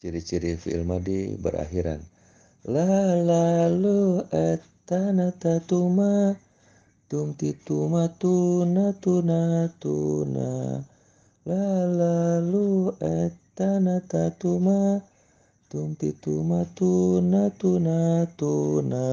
Ciri-ciri fi'il madi berakhiran. La lalu etana tatuma tum tituma tuna tuna tuna la lalu etana tatuma tum tituma tuna tuna tuna